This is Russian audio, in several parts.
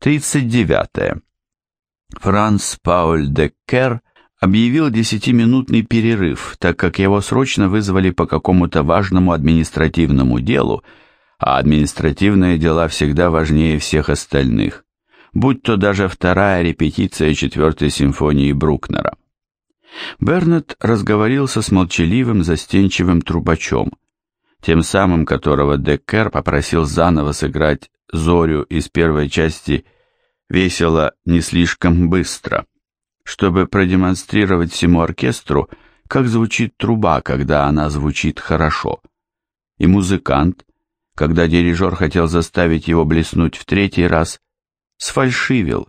39. Франц Пауль де Кер объявил десятиминутный перерыв, так как его срочно вызвали по какому-то важному административному делу, а административные дела всегда важнее всех остальных, будь то даже вторая репетиция четвертой симфонии Брукнера. Бернет разговорился с молчаливым, застенчивым трубачом, тем самым которого Деккер попросил заново сыграть Зорю из первой части «Весело не слишком быстро», чтобы продемонстрировать всему оркестру, как звучит труба, когда она звучит хорошо. И музыкант, когда дирижер хотел заставить его блеснуть в третий раз, сфальшивил,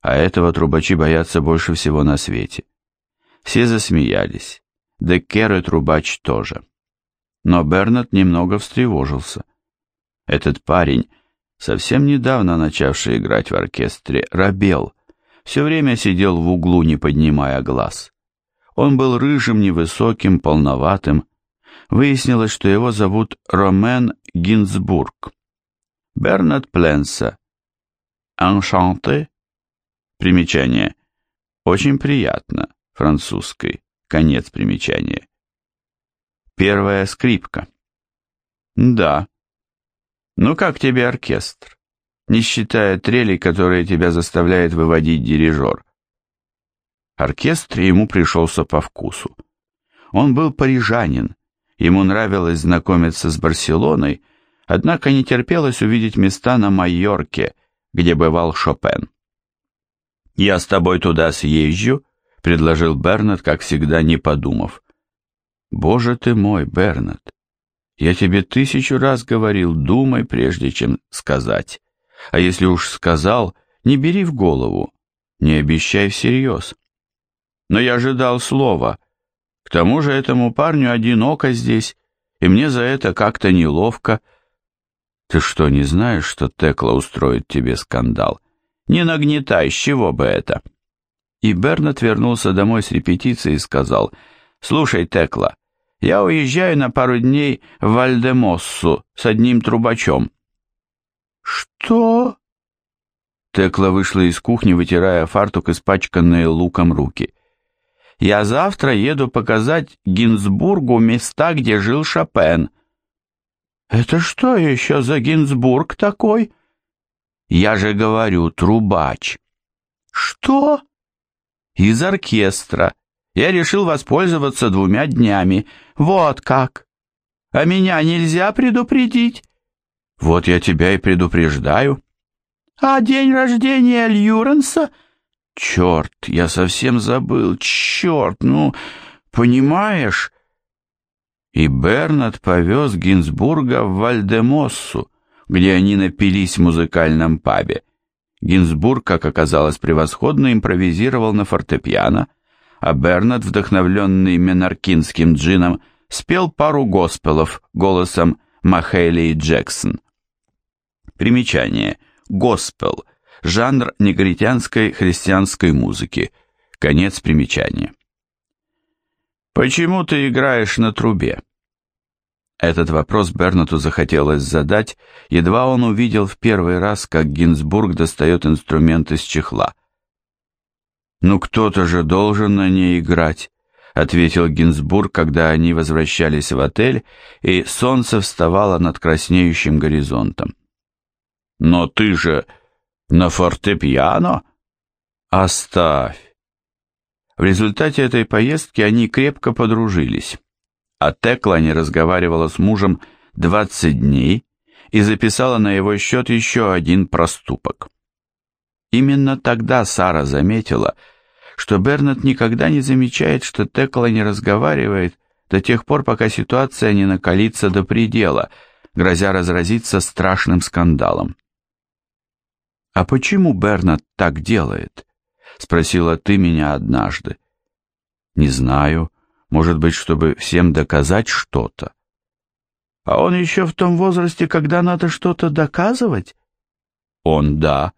а этого трубачи боятся больше всего на свете. Все засмеялись, Деккер и трубач тоже. Но Бернат немного встревожился. Этот парень, совсем недавно начавший играть в оркестре, робел, все время сидел в углу, не поднимая глаз. Он был рыжим, невысоким, полноватым. Выяснилось, что его зовут Ромен Гинзбург. Бернат Пленса. Enchanté. Примечание. Очень приятно. Французской. Конец примечания. Первая скрипка. Да. Ну как тебе оркестр? Не считая трелей, которые тебя заставляет выводить дирижер. Оркестр ему пришелся по вкусу. Он был парижанин, ему нравилось знакомиться с Барселоной, однако не терпелось увидеть места на Майорке, где бывал Шопен. «Я с тобой туда съезжу», — предложил Бернет, как всегда, не подумав. Боже ты мой, Бернат, я тебе тысячу раз говорил, думай, прежде чем сказать. А если уж сказал, не бери в голову, не обещай всерьез. Но я ожидал слова. К тому же этому парню одиноко здесь, и мне за это как-то неловко. Ты что, не знаешь, что Текла устроит тебе скандал? Не нагнетай, с чего бы это? И Бернат вернулся домой с репетицией и сказал, «Слушай, Текла, я уезжаю на пару дней в Вальдемоссу с одним трубачом». «Что?» Текла вышла из кухни, вытирая фартук, испачканные луком руки. «Я завтра еду показать Гинзбургу места, где жил Шопен». «Это что еще за Гинзбург такой?» «Я же говорю, трубач». «Что?» «Из оркестра. Я решил воспользоваться двумя днями. Вот как. А меня нельзя предупредить? Вот я тебя и предупреждаю. А день рождения Льюренса? Черт, я совсем забыл. Черт, ну, понимаешь? И Бернат повез Гинзбурга в Вальдемоссу, где они напились в музыкальном пабе. Гинзбург, как оказалось, превосходно импровизировал на фортепиано, а Бернат, вдохновленный менаркинским джином, спел пару госпелов голосом Махейли Джексон. Примечание. Госпел. Жанр негритянской христианской музыки. Конец примечания. «Почему ты играешь на трубе?» Этот вопрос Бернату захотелось задать, едва он увидел в первый раз, как Гинзбург достает инструмент из чехла. «Ну кто-то же должен на ней играть», — ответил Гинзбург, когда они возвращались в отель, и солнце вставало над краснеющим горизонтом. «Но ты же на фортепиано?» «Оставь». В результате этой поездки они крепко подружились, а Текла не разговаривала с мужем 20 дней и записала на его счет еще один проступок. Именно тогда Сара заметила, что Бернет никогда не замечает, что Текла не разговаривает до тех пор, пока ситуация не накалится до предела, грозя разразиться страшным скандалом. «А почему Бернет так делает?» — спросила ты меня однажды. «Не знаю. Может быть, чтобы всем доказать что-то». «А он еще в том возрасте, когда надо что-то доказывать?» «Он да.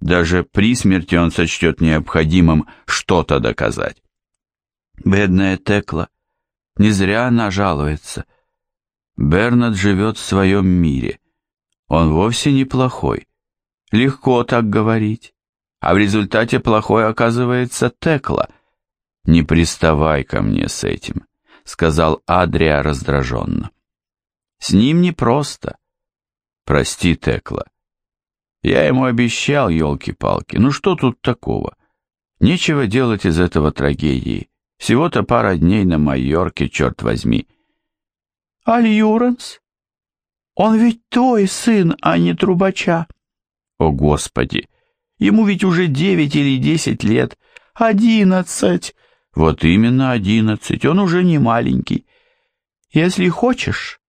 Даже при смерти он сочтет необходимым что-то доказать. Бедная Текла. Не зря она жалуется. Бернард живет в своем мире. Он вовсе неплохой. Легко так говорить. А в результате плохой оказывается Текла. Не приставай ко мне с этим, сказал Адрия раздраженно. С ним непросто. Прости, Текла. Я ему обещал, елки-палки. Ну что тут такого? Нечего делать из этого трагедии. Всего-то пара дней на Майорке, черт возьми. Альюранс? Он ведь твой сын, а не трубача. О, Господи! Ему ведь уже девять или десять лет. Одиннадцать. Вот именно одиннадцать. Он уже не маленький. Если хочешь,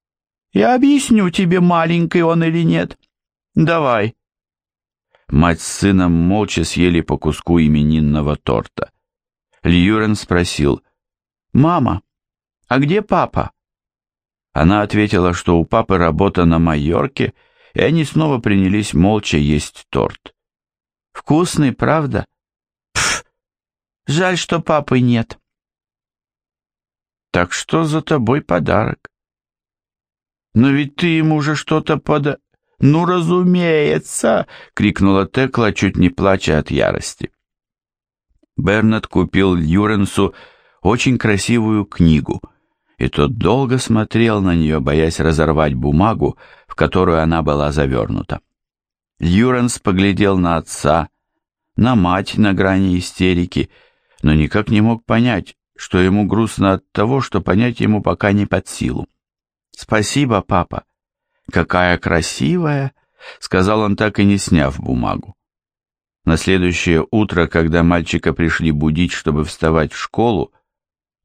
я объясню тебе, маленький он или нет. Давай. Мать с сыном молча съели по куску именинного торта. Льюрен спросил, «Мама, а где папа?» Она ответила, что у папы работа на Майорке, и они снова принялись молча есть торт. «Вкусный, правда?» «Пф, жаль, что папы нет». «Так что за тобой подарок?» «Но ведь ты ему же что-то пода...» «Ну, разумеется!» — крикнула Текла, чуть не плача от ярости. Бернет купил Юренсу очень красивую книгу — и тот долго смотрел на нее, боясь разорвать бумагу, в которую она была завернута. Юренс поглядел на отца, на мать на грани истерики, но никак не мог понять, что ему грустно от того, что понять ему пока не под силу. «Спасибо, папа. Какая красивая!» — сказал он, так и не сняв бумагу. На следующее утро, когда мальчика пришли будить, чтобы вставать в школу,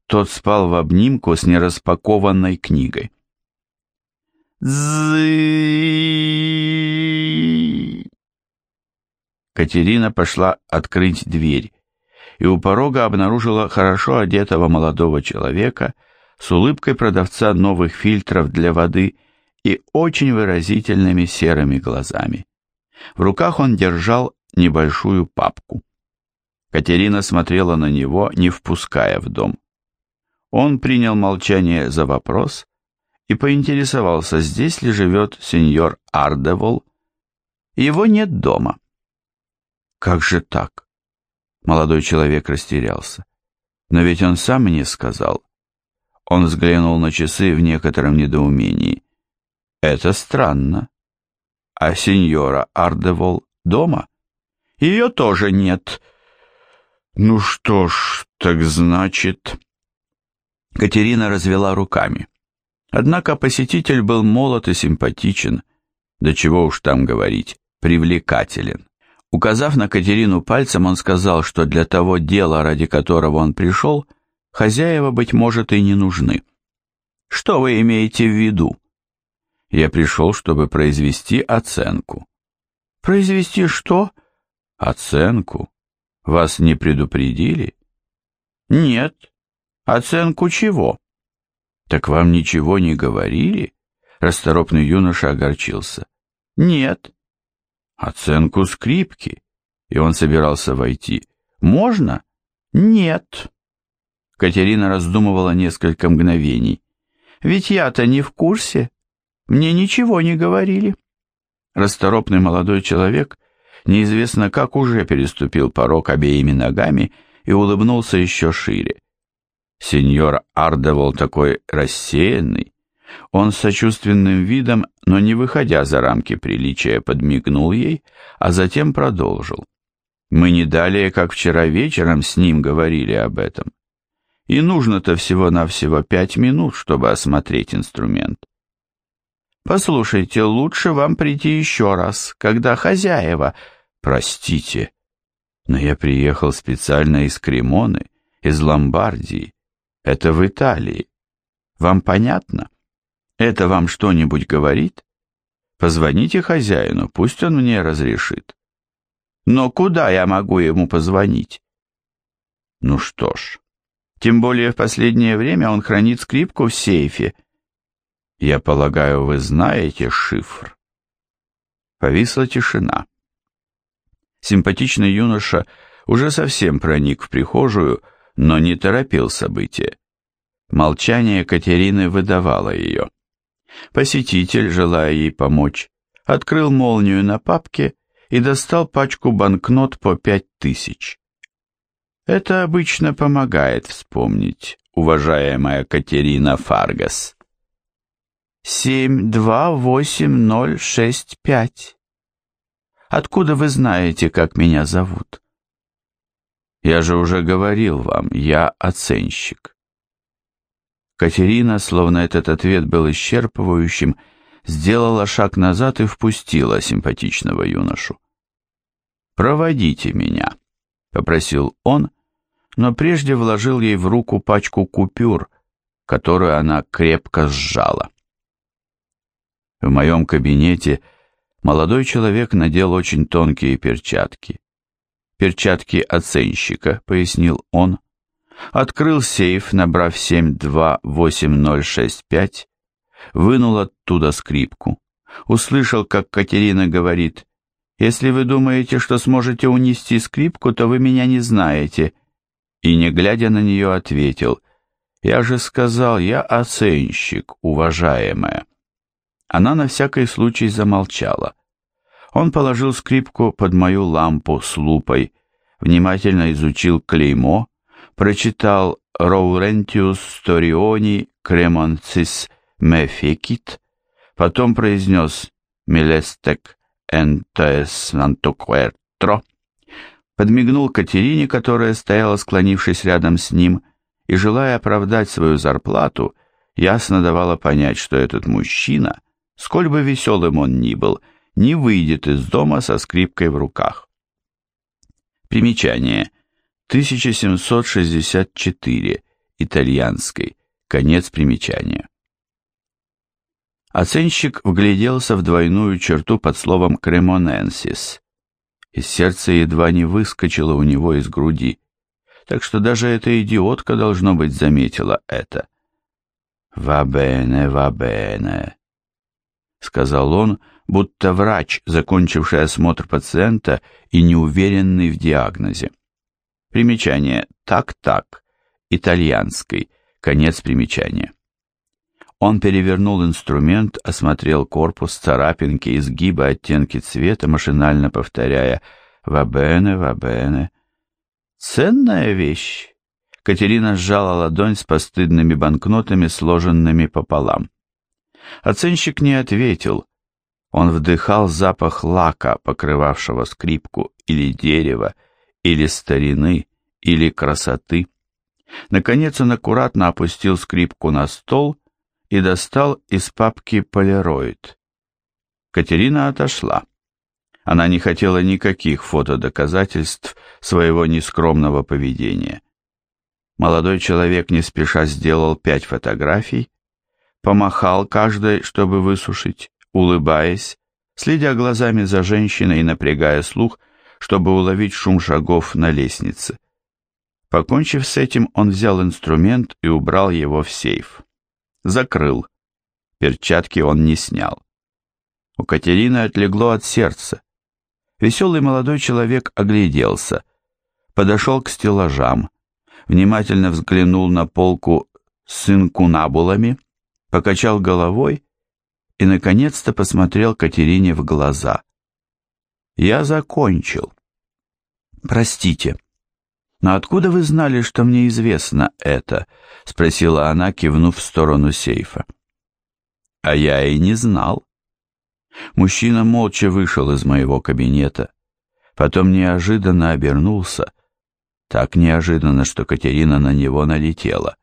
тот спал в обнимку с нераспакованной книгой. Зы. Катерина пошла открыть дверь и у порога обнаружила хорошо одетого молодого человека с улыбкой продавца новых фильтров для воды и очень выразительными серыми глазами. В руках он держал небольшую папку. Катерина смотрела на него, не впуская в дом. Он принял молчание за вопрос и поинтересовался, здесь ли живет сеньор Ардевол. Его нет дома. Как же так? Молодой человек растерялся. Но ведь он сам мне сказал. Он взглянул на часы в некотором недоумении. Это странно. А сеньора Ардевол дома? Ее тоже нет. Ну что ж, так значит... Катерина развела руками. Однако посетитель был молод и симпатичен, да чего уж там говорить, привлекателен. Указав на Катерину пальцем, он сказал, что для того дела, ради которого он пришел, хозяева, быть может, и не нужны. Что вы имеете в виду? Я пришел, чтобы произвести оценку. Произвести что? Оценку. Вас не предупредили? Нет, Оценку чего? Так вам ничего не говорили? Расторопный юноша огорчился. Нет. Оценку скрипки. И он собирался войти. Можно? Нет. Катерина раздумывала несколько мгновений. Ведь я-то не в курсе. Мне ничего не говорили. Расторопный молодой человек неизвестно как уже переступил порог обеими ногами и улыбнулся еще шире. Сеньор Ардевол такой рассеянный. Он с сочувственным видом, но не выходя за рамки приличия, подмигнул ей, а затем продолжил. Мы не далее, как вчера вечером с ним говорили об этом. И нужно-то всего-навсего пять минут, чтобы осмотреть инструмент. Послушайте, лучше вам прийти еще раз, когда хозяева... Простите, но я приехал специально из Кремоны, из Ломбардии, это в Италии. Вам понятно? Это вам что-нибудь говорит? Позвоните хозяину, пусть он мне разрешит. Но куда я могу ему позвонить? Ну что ж, тем более в последнее время он хранит скрипку в сейфе. Я полагаю, вы знаете шифр. Повисла тишина. Симпатичный юноша уже совсем проник в прихожую, но не торопил события. Молчание Катерины выдавало ее. Посетитель, желая ей помочь, открыл молнию на папке и достал пачку банкнот по пять тысяч. Это обычно помогает вспомнить, уважаемая Катерина Фаргас. Семь два восемь ноль шесть пять. Откуда вы знаете, как меня зовут? Я же уже говорил вам, я оценщик. Катерина, словно этот ответ был исчерпывающим, сделала шаг назад и впустила симпатичного юношу. «Проводите меня», — попросил он, но прежде вложил ей в руку пачку купюр, которую она крепко сжала. В моем кабинете молодой человек надел очень тонкие перчатки. «Перчатки оценщика», — пояснил он. Открыл сейф, набрав 728065, вынул оттуда скрипку. Услышал, как Катерина говорит, «Если вы думаете, что сможете унести скрипку, то вы меня не знаете». И, не глядя на нее, ответил, «Я же сказал, я оценщик, уважаемая». Она на всякий случай замолчала. Он положил скрипку под мою лампу с лупой, внимательно изучил клеймо, прочитал «Роурентиус сториони кремонцис мефекит», потом произнес «Милестек энтес нантоквертро», подмигнул Катерине, которая стояла, склонившись рядом с ним, и, желая оправдать свою зарплату, ясно давала понять, что этот мужчина — сколь бы веселым он ни был, не выйдет из дома со скрипкой в руках. Примечание. 1764. Итальянской. Конец примечания. Оценщик вгляделся в двойную черту под словом «кремоненсис», и сердце едва не выскочило у него из груди, так что даже эта идиотка, должно быть, заметила это. «Вабене, вабене», сказал он, будто врач, закончивший осмотр пациента и неуверенный в диагнозе. Примечание «так-так», итальянской, конец примечания. Он перевернул инструмент, осмотрел корпус, царапинки, изгибы, оттенки цвета, машинально повторяя «вабене, вабене». «Ценная вещь!» Катерина сжала ладонь с постыдными банкнотами, сложенными пополам. Оценщик не ответил. Он вдыхал запах лака, покрывавшего скрипку, или дерева, или старины, или красоты. Наконец он аккуратно опустил скрипку на стол и достал из папки полироид. Катерина отошла. Она не хотела никаких фотодоказательств своего нескромного поведения. Молодой человек не спеша сделал пять фотографий, помахал каждой, чтобы высушить, улыбаясь, следя глазами за женщиной и напрягая слух, чтобы уловить шум шагов на лестнице. Покончив с этим, он взял инструмент и убрал его в сейф. Закрыл. Перчатки он не снял. У Катерины отлегло от сердца. Веселый молодой человек огляделся, подошел к стеллажам, внимательно взглянул на полку с инкунабулами, покачал головой и, наконец-то, посмотрел Катерине в глаза. «Я закончил. Простите, но откуда вы знали, что мне известно это?» — спросила она, кивнув в сторону сейфа. «А я и не знал». Мужчина молча вышел из моего кабинета, потом неожиданно обернулся, так неожиданно, что Катерина на него налетела.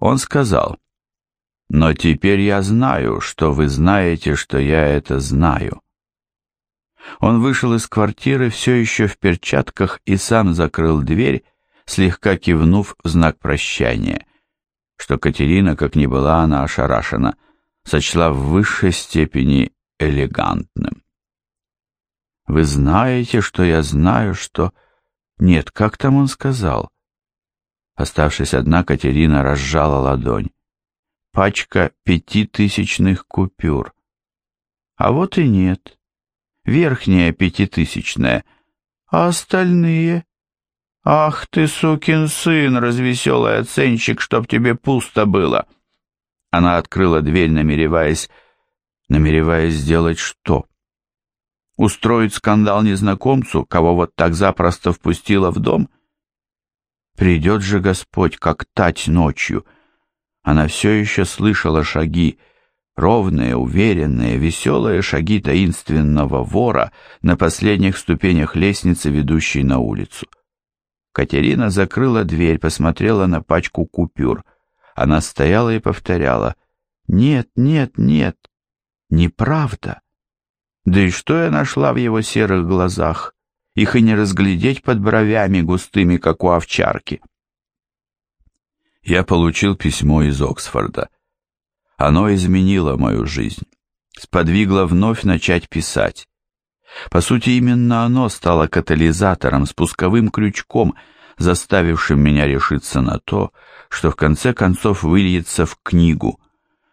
Он сказал, но теперь я знаю, что вы знаете, что я это знаю. Он вышел из квартиры все еще в перчатках и сам закрыл дверь, слегка кивнув в знак прощания, что Катерина, как ни была она ошарашена, сочла в высшей степени элегантным. «Вы знаете, что я знаю, что...» «Нет, как там он сказал?» Оставшись одна, Катерина разжала ладонь пачка пятитысячных купюр. А вот и нет. Верхняя пятитысячная, а остальные... Ах ты, сукин сын, развеселый оценщик, чтоб тебе пусто было. Она открыла дверь, намереваясь... Намереваясь сделать что? Устроить скандал незнакомцу, кого вот так запросто впустила в дом? Придет же Господь, как тать ночью. Она все еще слышала шаги, ровные, уверенные, веселые шаги таинственного вора на последних ступенях лестницы, ведущей на улицу. Катерина закрыла дверь, посмотрела на пачку купюр. Она стояла и повторяла «Нет, нет, нет, неправда». Да и что я нашла в его серых глазах? Их и не разглядеть под бровями густыми, как у овчарки. Я получил письмо из Оксфорда. Оно изменило мою жизнь, сподвигло вновь начать писать. По сути, именно оно стало катализатором, спусковым крючком, заставившим меня решиться на то, что в конце концов выльется в книгу,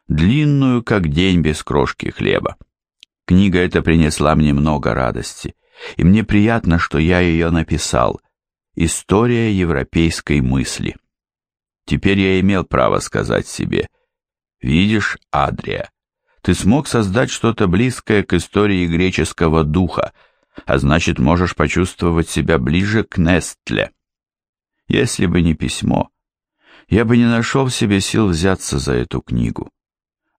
длинную, как день без крошки хлеба. Книга эта принесла мне много радости, и мне приятно, что я ее написал. История европейской мысли. Теперь я имел право сказать себе, «Видишь, Адрия, ты смог создать что-то близкое к истории греческого духа, а значит, можешь почувствовать себя ближе к Нестле. Если бы не письмо, я бы не нашел в себе сил взяться за эту книгу.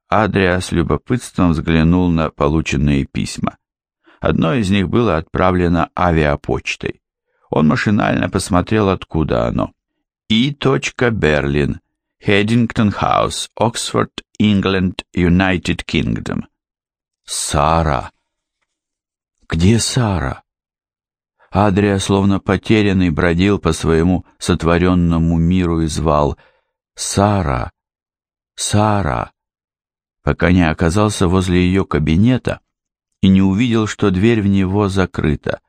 Адрия с любопытством взглянул на полученные письма. Одно из них было отправлено авиапочтой. Он машинально посмотрел, откуда оно. И. Берлин, Хеддингтон Хаус, Оксфорд, Ингланд, Юнайтед Кингдом. Сара. Где Сара? Адрия, словно потерянный, бродил по своему сотворенному миру и звал «Сара! Сара!» пока не оказался возле ее кабинета и не увидел, что дверь в него закрыта.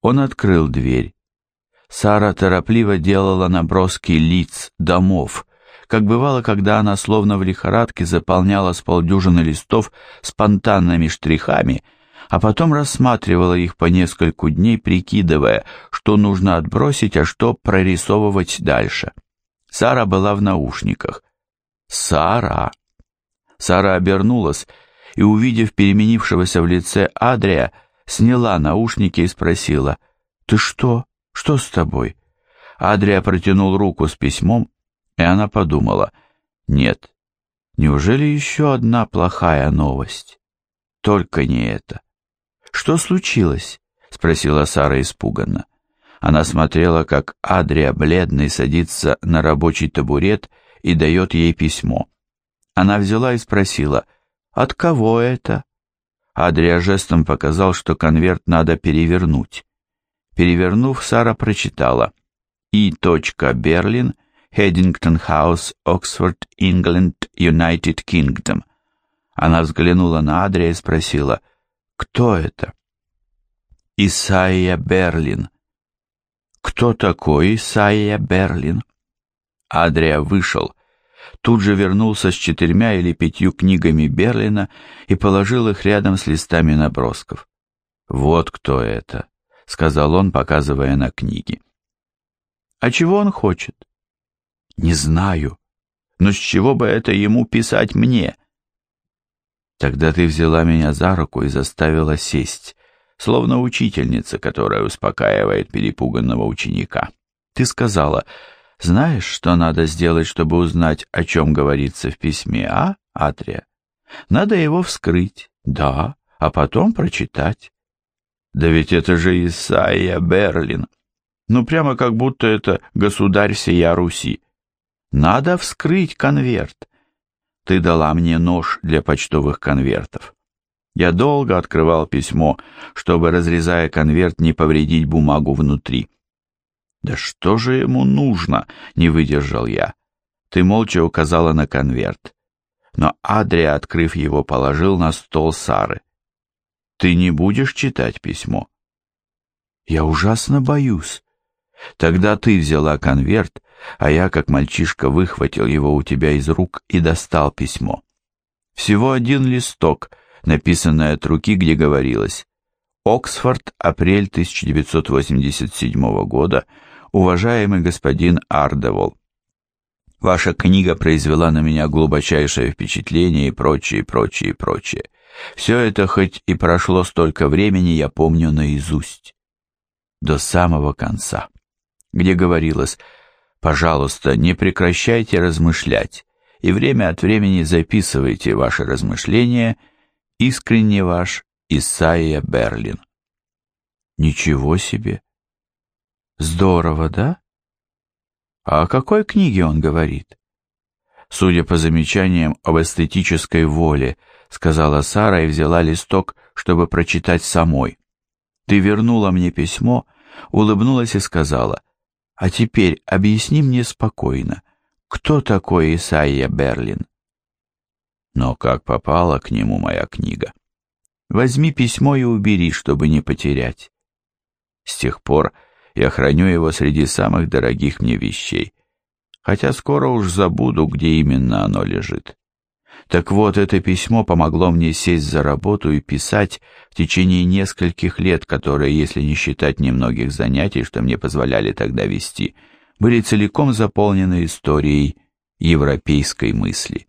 Он открыл дверь. Сара торопливо делала наброски лиц, домов, как бывало, когда она словно в лихорадке заполняла с полдюжины листов спонтанными штрихами, а потом рассматривала их по нескольку дней, прикидывая, что нужно отбросить, а что прорисовывать дальше. Сара была в наушниках. Сара! Сара обернулась и, увидев переменившегося в лице Адрия, сняла наушники и спросила, «Ты что? Что с тобой?» Адрия протянул руку с письмом, и она подумала, «Нет, неужели еще одна плохая новость? Только не это». «Что случилось?» — спросила Сара испуганно. Она смотрела, как Адрия, бледный, садится на рабочий табурет и дает ей письмо. Она взяла и спросила, «От кого это?» Адрия жестом показал, что конверт надо перевернуть. Перевернув, Сара прочитала «И. Берлин, Хеддингтон Хаус, Оксфорд, Ингланд, Юнайтед Кингдом». Она взглянула на Адрия и спросила, «Кто это?» «Исайя Берлин». «Кто такой Исайя Берлин?» Адрия вышел, тут же вернулся с четырьмя или пятью книгами Берлина и положил их рядом с листами набросков. «Вот кто это», — сказал он, показывая на книги. «А чего он хочет?» «Не знаю. Но с чего бы это ему писать мне?» «Тогда ты взяла меня за руку и заставила сесть, словно учительница, которая успокаивает перепуганного ученика. Ты сказала, знаешь, что надо сделать, чтобы узнать, о чем говорится в письме, а, Атрия? Надо его вскрыть, да, а потом прочитать. Да ведь это же Исайя Берлин. Ну, прямо как будто это государь сия Руси. Надо вскрыть конверт. Ты дала мне нож для почтовых конвертов. Я долго открывал письмо, чтобы, разрезая конверт, не повредить бумагу внутри. «Да что же ему нужно?» — не выдержал я. Ты молча указала на конверт. Но Адрия, открыв его, положил на стол Сары. «Ты не будешь читать письмо?» «Я ужасно боюсь». Тогда ты взяла конверт, а я, как мальчишка, выхватил его у тебя из рук и достал письмо. Всего один листок, написанный от руки, где говорилось «Оксфорд, апрель 1987 года», уважаемый господин Ардевол. Ваша книга произвела на меня глубочайшее впечатление и прочее, прочее, прочее. Все это, хоть и прошло столько времени, я помню наизусть. До самого конца, где говорилось «Пожалуйста, не прекращайте размышлять, и время от времени записывайте ваши размышления. Искренне ваш Исайя Берлин». Ничего себе! Здорово, да? А о какой книге он говорит? Судя по замечаниям об эстетической воле, сказала Сара и взяла листок, чтобы прочитать самой. Ты вернула мне письмо, улыбнулась и сказала, «А теперь объясни мне спокойно, кто такой Исайя Берлин?» Но как попала к нему моя книга? Возьми письмо и убери, чтобы не потерять. С тех пор я храню его среди самых дорогих мне вещей, хотя скоро уж забуду, где именно оно лежит. Так вот, это письмо помогло мне сесть за работу и писать в течение нескольких лет, которые, если не считать немногих занятий, что мне позволяли тогда вести, были целиком заполнены историей европейской мысли.